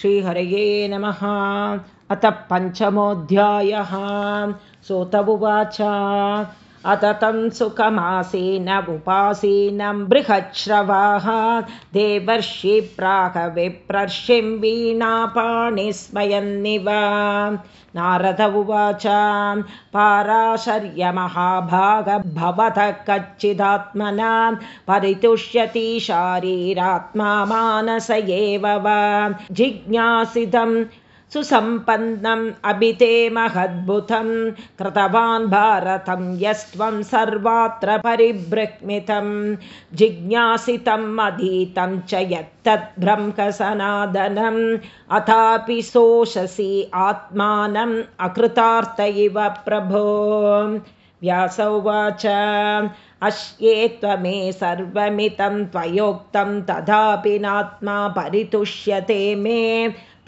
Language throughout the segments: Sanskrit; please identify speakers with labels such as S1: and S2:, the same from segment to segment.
S1: श्रीहरये नमः। अतः पञ्चमोऽध्यायः। सोत उवाच अत तं सुखमासीन उपासीनं बृहच्छ्रवाः। देवर्षि प्रागविप्रर्षिं वीणापाणिस्मयन्निव नारद उवाच पाराशर्यमहाभागभवतः कच्चिदात्मना परितुष्यति शारीरात्मा मानस एव वा जिज्ञासितम् सुसम्पन्नम् अभिते महद्भुतं कृतवान् भारतं यस्त्वं सर्वात्र परिबृह्मितं जिज्ञासितम् अधीतं च यत्तद् ब्रह्मसनादनम् अथापि सोषसि आत्मानम् अकृतार्थ इव प्रभो। व्यास उवाच अश्ये त्वमे सर्वमितं त्वयोक्तं तथापि नात्मा परितुष्यते मे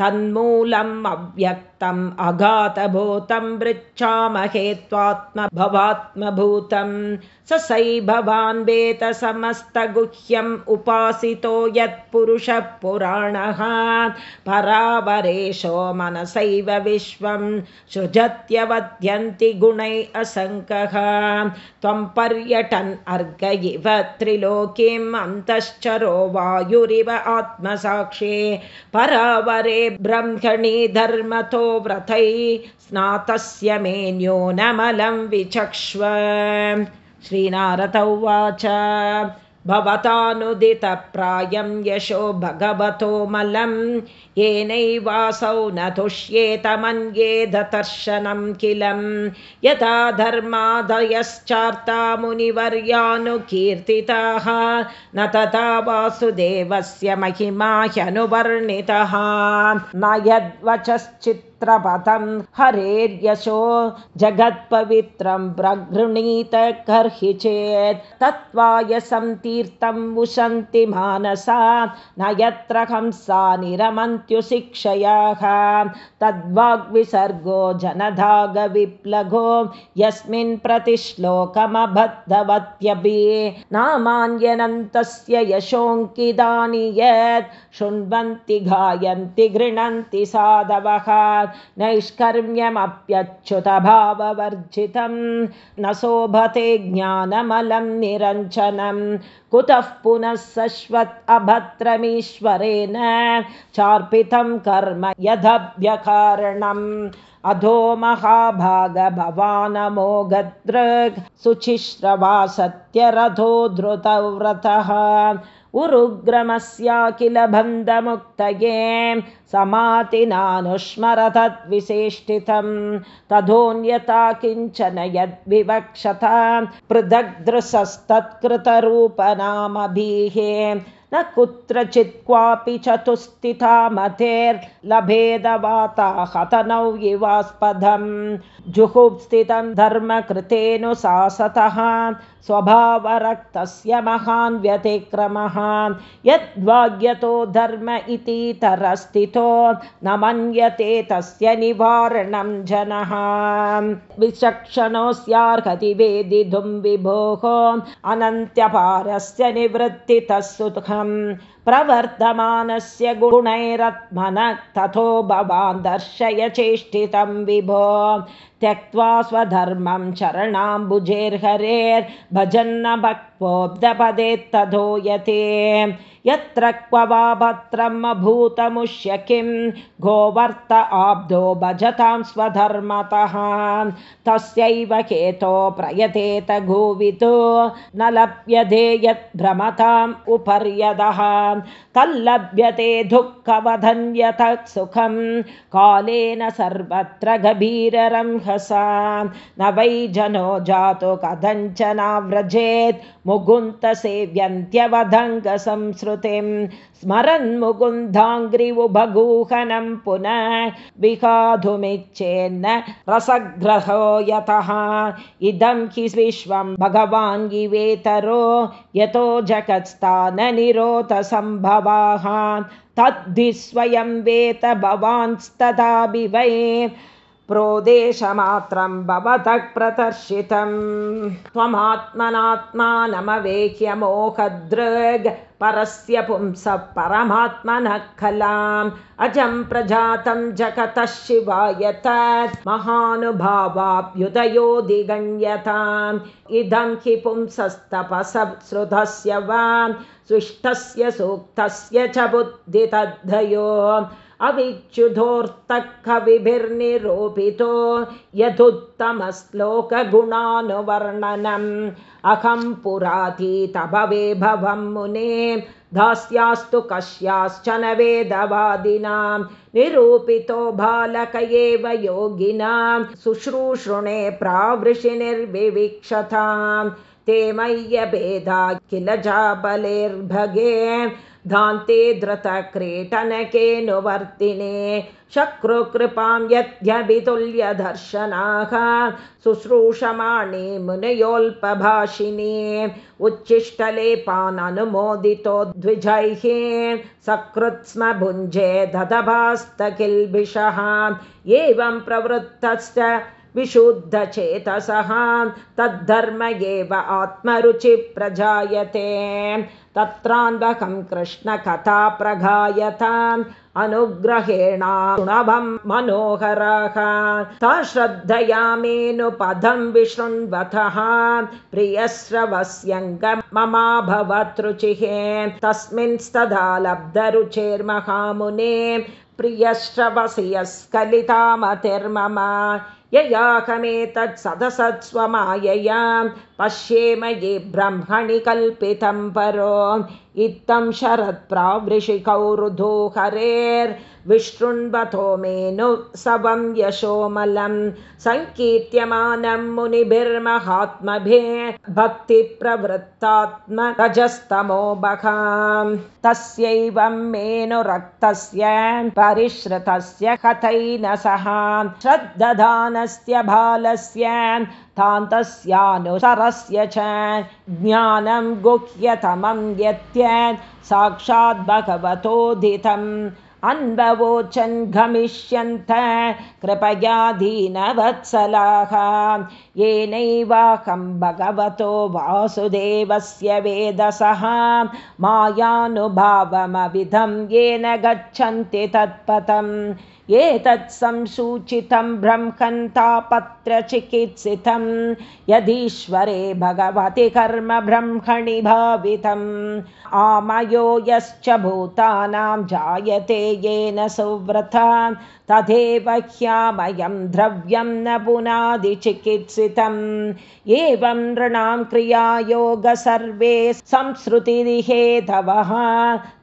S1: तन्मूलम् अव्यक्तम् अगातभूतं पृच्छामहे त्वात्मभवात्मभूतं स सै भवान् वेतसमस्तगुह्यम् उपासितो यत्पुरुषः पुराणः। परावरेशो मनसैव विश्वं सृजत्यवद्यन्ति गुणै असङ्कः त्वं पर्यटन् अर्घ इव त्रिलोकीम् अन्तश्चरो वायुरिव आत्मसाक्षे। परावरे ब्रह्मणि धर्मतो व्रतै स्नातस्य मेन्यो नमलं विचक्ष्व। श्रीनारद उवाच भवतानुदितप्रायं यशो भगवतो मलं येनैवासौ न तुष्येतमन्येदर्शनं किलं। यथा धर्मादयश्चार्ता मुनिवर्यानुकीर्तिताः न तथा वासुदेवस्य महिमा ह्यनुवर्णितः न यद्वचश्चित् चित्रपथं हरेर्यशो जगत्पवित्रं प्रगृणीत कर्हि चेत् तत्त्वायसं तीर्थं मुशन्ति मानसा न यत्र हंसा निरमन्त्युशिक्षयाः। तद्वाग्विसर्गो जनधागविप्लगो यस्मिन् प्रतिश्लोकमबद्धवत्यपि नामान्यनन्तस्य यशोऽङ्किदानि यत् शृण्वन्ति गायन्ति गृह्णन्ति साधवः नैष्कर्म्यमप्यच्युतभाववर्जितं न शोभते ज्ञानमलं निरञ्जनं। कुतः पुनः सश्वत् अभद्रमीश्वरेण चार्पितं कर्म यदभ्यकारणम् अधो महाभागभवानमोगदृग् शुचिश्रवा सत्यरथो धृतव्रतः उरुग्रमस्या किल बन्धमुक्तये समातिनानुस्मरतद्विशेष्टितं तथोऽन्यथा किञ्चन यद्विवक्षता पृथग्दृशस्तत्कृतरूपनामभिः न कुत्रचित् क्वापि चतुस्थिता मतेर्लभेदवाता हतनौ इवास्पदं जुहुस्थितं धर्मकृतेऽनुशासतः स्वभावरक्तस्य महान् व्यतिक्रमः। यद्वाग्यतो धर्म इतीतरस्थितो न मन्यते तस्य निवारणं जनः। विचक्षणोऽस्यार्हति वेदितुं विभोः अनन्त्यपारस्य निवृत्तितः सुखम् um, प्रवर्तमानस्य गुणैरत्मनः तथो भवान् दर्शय चेष्टितं विभो। त्यक्त्वा स्वधर्मं शरणाम्बुजेर्हरेर्भजन्न भक्त्वोऽब्धपदेत्तधोयते यत्र क्व वा भद्रमभूतमुष्य किं? गोवर्त आब्धो भजतां स्वधर्मतः। तस्यैव हेतो प्रयतेत गोवितो न लभ्यते यत् भ्रमताम् उपर्यदः तल्लभ्यते दुःखवधन्यतः सुखं। कालेन सर्वत्र गभीररंहसा। न वै जनो जातो कथञ्चनाव्रजेत् मुकुन्तसेव्यन्त्यवधङ्गसंस्कृतिं स्मरन्मुकुन्धाङ्घ्रिवुभगूहनं पुनः विहाधुमिच्छेन्न रसग्रहो यतः। इदं हि विश्वं भगवान् गिवेतरो यतो जगत्स्थाननिरोधसम्भवाः। तद्धि स्वयं वेत भवांस्तथा वै प्रोदेशमात्रं भवतः प्रदर्शितं। त्वमात्मनात्मानमवेह्यमोहदृग् परस्य पुंसः परमात्मनः खलाम्। अजं प्रजातं जगतः शिवाय तत् महानुभावाभ्युदयोदिगण्यताम् इदं हि पुंसस्तपसश्रुतस्य वा स्विष्टस्य सूक्तस्य च बुद्धितद्धयो अविच्युधोऽर्थकविभिर्निरूपितो यदुत्तमश्लोकगुणानुवर्णनम् अहं पुरातीतभवे मुने दास्यास्तु कस्याश्चन वेदवादिनां निरूपितो बालक एव योगिनां शुश्रूषृणे प्रावृषिनिर्विवीक्षतां ते मय्यभेदा किल जाबलेर्भगे। धान्ते धृतक्रीटनकेऽनुवर्तिने शक्रुकृपां यद्यभितुल्यदर्शनाः। शुश्रूषमाणे मुनयोल्पभाषिणे। उच्छिष्टलेपाननुमोदितो द्विजैः। सकृत्स्म भुञ्जे ददभास्तकिल्बिषः। एवं प्रवृत्तश्च विशुद्धचेतसः तद्धर्म एव आत्मरुचिप्रजायते तत्रान्वकं कृष्णकथा प्रगायताम् अनुग्रहेणाणवं मनोहरः। श्रद्धया मेनुपदं विशृण्वतः। प्रियश्रवस्यङ्गममाभवतृचिः तस्मिंस्तदा लब्धरुचेर्महामुने प्रियश्रवसि यस्कलितामतिर्मम ययाकमेतत् सदसत्स्वमायया पश्येम ये ब्रह्मणि कल्पितं परो इत्थं शरत्प्रावृषिकौरुधो हरेर्विशृण्वतो मेनु सवं यशोमलं सङ्कीर्त्यमानं मुनिभिर्महात्मभे भक्तिप्रवृत्तात्मरजस्तमो बकां तस्यैवं मेनुरक्तस्य परिश्रुतस्य कथैन सह श्रद्दधानस्य बालस्य तान्तस्यानुसरस्य च ज्ञानं गुह्यतमं यत्यत् साक्षात् भगवतोदितम्। अन्ववोचन् गमिष्यन्त कृपया दीनवत्सलाः येनैवाहं भगवतो वासुदेवस्य वेदसः मायानुभावमविधं येन गच्छन्ति तत्पथम्। एतत् संसूचितं ब्रह्मन्तापत्रचिकित्सितं यदीश्वरे भगवति कर्म ब्रह्मणि भावितम्। आमयो यश्च भूतानां जायते येन सुव्रता तथैव ह्यामयं द्रव्यं न पुनादिचिकित्सितम् एवं नृणां क्रियायोग सर्वे संसृतिहेतवः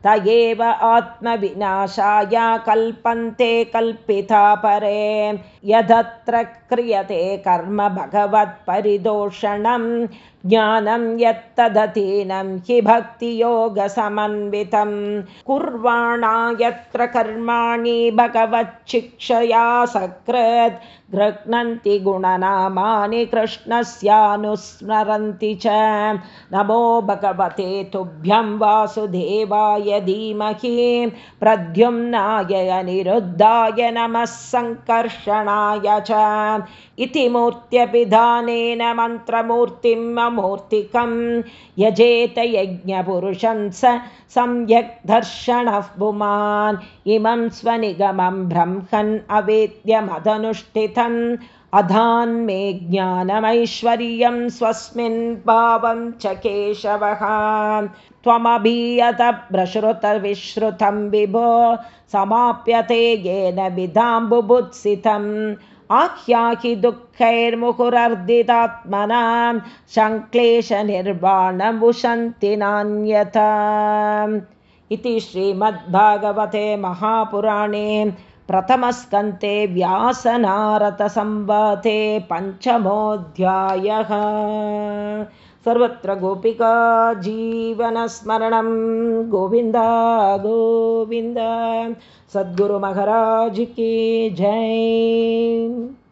S1: त एव आत्मविनाशाय कल्पन्ते कल्पिता परे। यदत्र क्रियते कर्म भगवत्परिदोषणं ज्ञानं यत्तदतीनं हि भक्तियोगसमन्वितं कुर्वाणा यत्र कर्माणि भगवच्छिक्षया सकृत् गृह्णन्ति गुणनामानि कृष्णस्यानुस्मरन्ति च। नमो भगवते तुभ्यं वासुदेवाय धीमहि प्रद्युम्नाय अनिरुद्धाय नमः सङ्कर्षणाय च। इति मूर्त्यपिधानेन मन्त्रमूर्तिम् अमूर्तिकं यजेत यज्ञपुरुषं स सम्यक् दर्शनः पुमान्। इमं स्वनिगमं ब्रह्मन् अवेद्यमदनुष्ठितम् अधान्मे ज्ञानमैश्वर्यं स्वस्मिन् भावं च केशवः। त्वमभीयतभ्रश्रुतविश्रुतं विभो समाप्यते येन विधाम्बुभुत्सितम्। आख्याहि दुःखैर्मुहुरर्दितात्मनां सङ्क्लेशनिर्वाणमुशन्ति नान्यथा। इति श्रीमद्भागवते महापुराणे प्रथमस्कन्ते व्यासनारतसंवाते पञ्चमोऽध्यायः। सर्वत्र गोपिका जीवनस्मरणं। गोविन्द गोविन्द। सद्गुरुमहाराज की जय